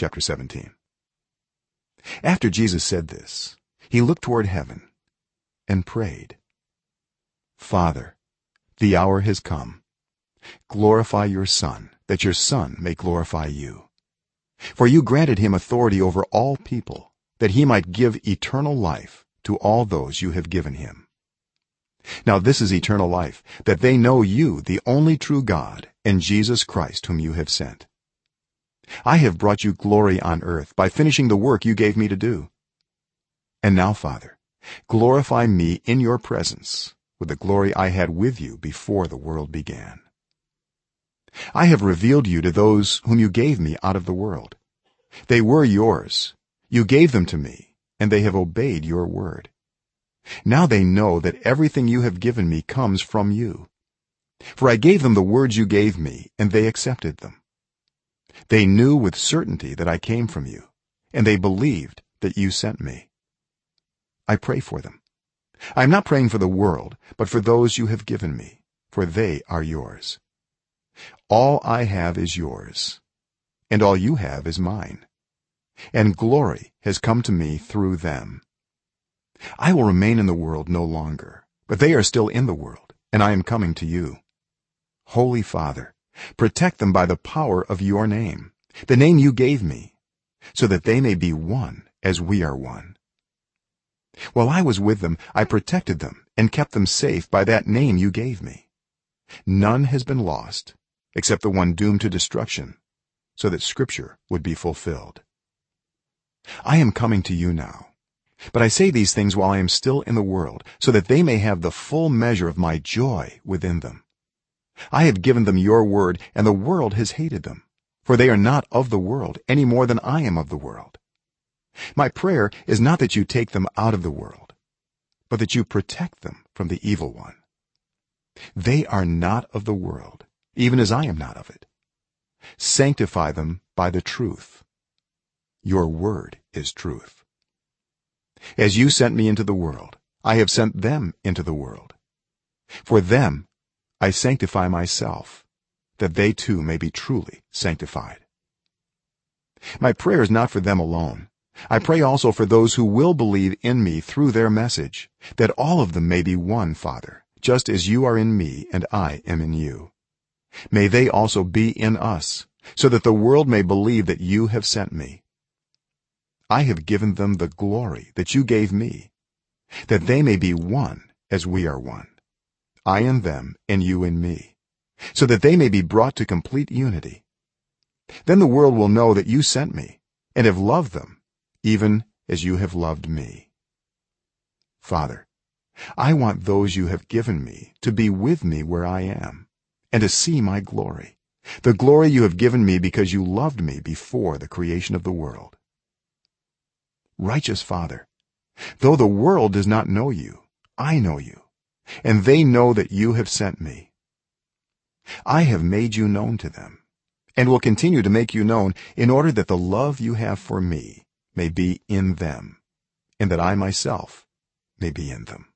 chapter 17 after jesus said this he looked toward heaven and prayed father the hour has come. Glorify your son that your son may glorify you. For you granted him authority over all people that he might give eternal life to all those you have given him. Now this is eternal life that they know you the only true god and jesus christ whom you have sent i have brought you glory on earth by finishing the work you gave me to do. And now father glorify me in your presence with the glory i had with you before the world began. I have revealed you to those whom you gave me out of the world. They were yours. You gave them to me and they have obeyed your word. Now they know that everything you have given me comes from you. For i gave them the words you gave me and they accepted them they knew with certainty that i came from you and they believed that you sent me. I pray for them. I am not praying for the world but for those you have given me for they are yours. All i have is yours and all you have is mine and glory has come to me through them. I will remain in the world no longer but they are still in the world and i am coming to you. Holy father protect them by the power of your name the name you gave me so that they may be one as we are one. While i was with them i protected them and kept them safe by that name you gave me. None has been lost except the one doomed to destruction so that scripture would be fulfilled. I am coming to you now but i say these things while i am still in the world so that they may have the full measure of my joy within them i have given them your word and the world has hated them. For they are not of the world any more than i am of the world. My prayer is not that you take them out of the world but that you protect them from the evil one. They are not of the world even as i am not of it. Sanctify them by the truth. Your word is truth. As you sent me into the world i have sent them into the world. For them i sanctify myself that they too may be truly sanctified. My prayer is not for them alone. I pray also for those who will believe in me through their message that all of them may be one father just as you are in me and i am in you. May they also be in us so that the world may believe that you have sent me. I have given them the glory that you gave me that they may be one as we are one i in them and you in me so that they may be brought to complete unity. Then the world will know that you sent me and have loved them even as you have loved me. Father i want those you have given me to be with me where i am and to see my glory the glory you have given me because you loved me before the creation of the world. Righteous father though the world does not know you i know you and they know that you have sent me. I have made you known to them and will continue to make you known in order that the love you have for me may be in them and that i myself may be in them